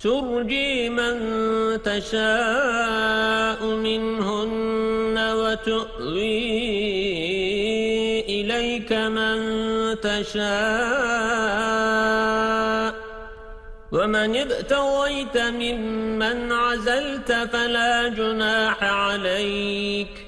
ترجي من تشاء منهن وتؤوي إليك من تشاء. ومن ابتغيت ممن عزلت فلا جناح عليك.